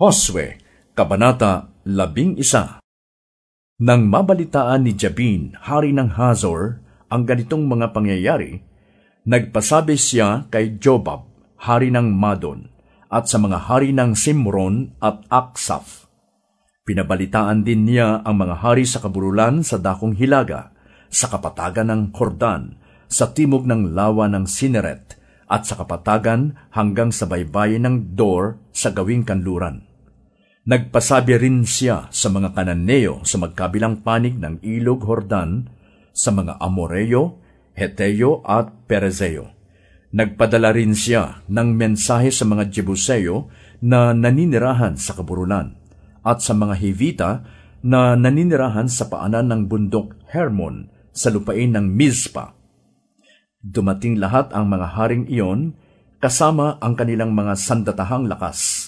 Josue, Kabanata 11 Nang mabalitaan ni Jabin, hari ng Hazor, ang ganitong mga pangyayari, nagpasabi siya kay Jobab, hari ng Madon, at sa mga hari ng Simron at Aksaf. Pinabalitaan din niya ang mga hari sa kaburulan sa dakong hilaga, sa kapatagan ng Hordan, sa timog ng lawa ng Sineret, at sa kapatagan hanggang sa baybayin ng Dor sa gawing kanluran Nagpasabi rin siya sa mga Kananeo sa magkabilang panig ng Ilog Hordan, sa mga Amoreo, Heteo at Perezeo. Nagpadala rin siya ng mensahe sa mga Jebuseo na naninirahan sa kaburulan at sa mga Hivita na naninirahan sa paanan ng bundok Hermon sa lupain ng Mizpa. Dumating lahat ang mga haring iyon kasama ang kanilang mga sandatahang lakas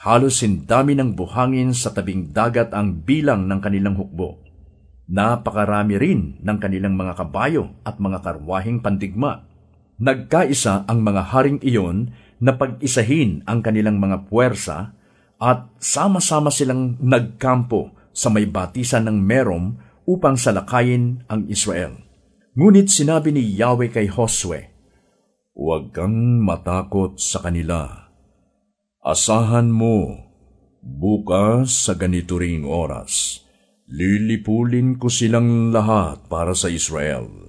Halos sindami ng buhangin sa tabing dagat ang bilang ng kanilang hukbo. Napakarami rin ng kanilang mga kabayo at mga karwahing pandigma. Nagkaisa ang mga haring iyon na pag-isahin ang kanilang mga puwersa at sama-sama silang nagkampo sa may batisan ng Merom upang salakayin ang Israel. Ngunit sinabi ni Yahweh kay Josue, Huwag kang matakot sa kanila Asahan mo, bukas sa ganito ring oras, lilipulin ko silang lahat para sa Israel.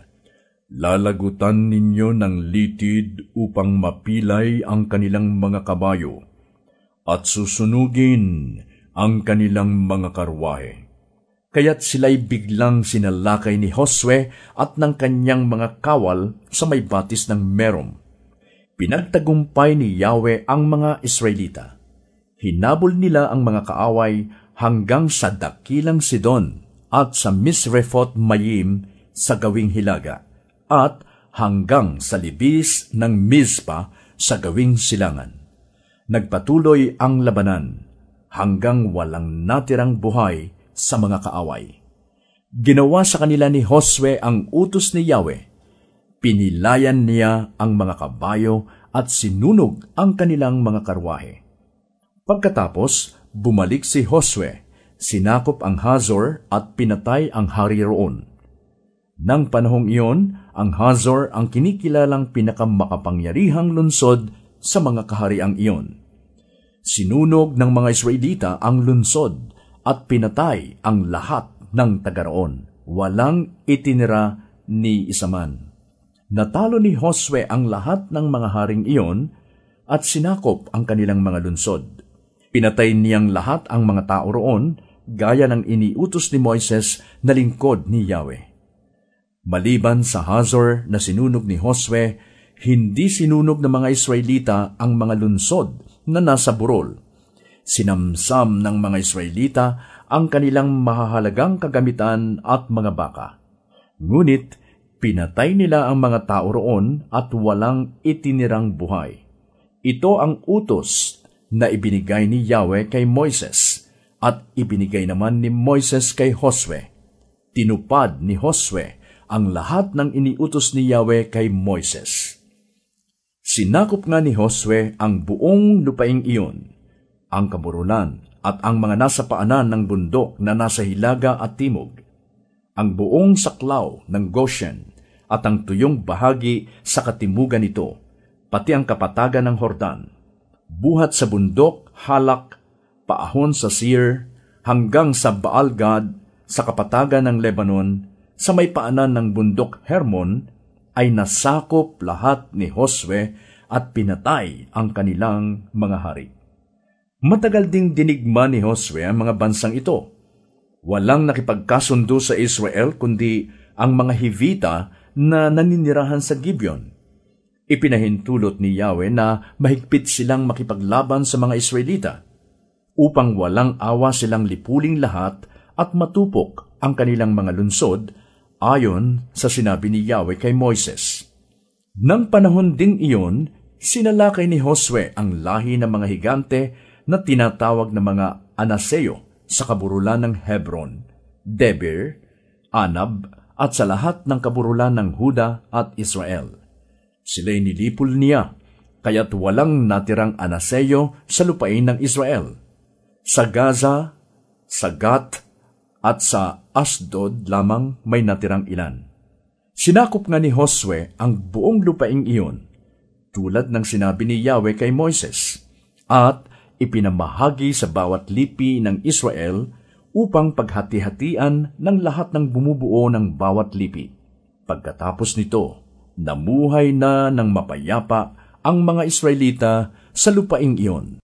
Lalagutan ninyo ng litid upang mapilay ang kanilang mga kabayo, at susunugin ang kanilang mga karwahe. Kaya't sila'y biglang sinalakay ni Josue at ng kanyang mga kawal sa may batis ng Merom Pinagtagumpay ni Yahweh ang mga Israelita. Hinabol nila ang mga kaaway hanggang sa dakilang Sidon at sa Misrefot Mayim sa gawing hilaga at hanggang sa libis ng Mizpa sa gawing silangan. Nagpatuloy ang labanan hanggang walang natirang buhay sa mga kaaway. Ginawa sa kanila ni Josue ang utos ni Yahweh Pinilayan niya ang mga kabayo at sinunog ang kanilang mga karwahe. Pagkatapos, bumalik si Josue, sinakop ang Hazor at pinatay ang hari roon. Nang panahong iyon, ang Hazor ang kinikilalang pinakamakapangyarihang lunsod sa mga kahariang iyon. Sinunog ng mga Israelita ang lunsod at pinatay ang lahat ng tagaroon. Walang itinira ni isaman. Natalo ni Josue ang lahat ng mga haring iyon at sinakop ang kanilang mga lunsod. Pinatay niyang lahat ang mga tao roon gaya ng iniutos ni Moises na lingkod ni Yahweh. Maliban sa Hazor na sinunog ni Josue, hindi sinunog ng mga Israelita ang mga lunsod na nasa burol. Sinamsam ng mga Israelita ang kanilang mahahalagang kagamitan at mga baka. Ngunit Pinatay nila ang mga tao roon at walang itinirang buhay. Ito ang utos na ibinigay ni Yahweh kay Moises at ibinigay naman ni Moises kay Josue. Tinupad ni Josue ang lahat ng iniutos ni Yahweh kay Moises. Sinakop nga ni Josue ang buong lupaing iyon, ang kaburulan at ang mga nasa paanan ng bundok na nasa hilaga at timog, ang buong saklaw ng Goshen at ang tuyong bahagi sa katimugan nito, pati ang kapatagan ng Hordan, buhat sa bundok, halak, paahon sa Seir, hanggang sa Baalgad, sa kapatagan ng Lebanon, sa may paanan ng bundok Hermon, ay nasakop lahat ni Josue at pinatay ang kanilang mga hari. Matagal ding dinigma ni Josue ang mga bansang ito. Walang nakipagkasundo sa Israel kundi ang mga Hivita na naninirahan sa Gibeon. Ipinahintulot ni Yahweh na mahigpit silang makipaglaban sa mga Israelita upang walang awa silang lipuling lahat at matupok ang kanilang mga lunsod ayon sa sinabi ni Yahweh kay Moises. Nang panahon ding iyon, sinalakay ni Josue ang lahi ng mga higante na tinatawag na mga Anaseo sa kaburulan ng Hebron, Debir, Anab, at sa lahat ng kaburulan ng Huda at Israel. Sila'y nilipol niya, kaya't walang natirang anaseyo sa lupain ng Israel. Sa Gaza, sa Gat, at sa Asdod lamang may natirang ilan. Sinakop nga ni Josue ang buong lupaing iyon, tulad ng sinabi ni Yahweh kay Moises, at ipinamahagi sa bawat lipi ng Israel upang paghati-hatian ng lahat ng bumubuo ng bawat lipi. Pagkatapos nito, namuhay na ng mapayapa ang mga Israelita sa lupaing iyon.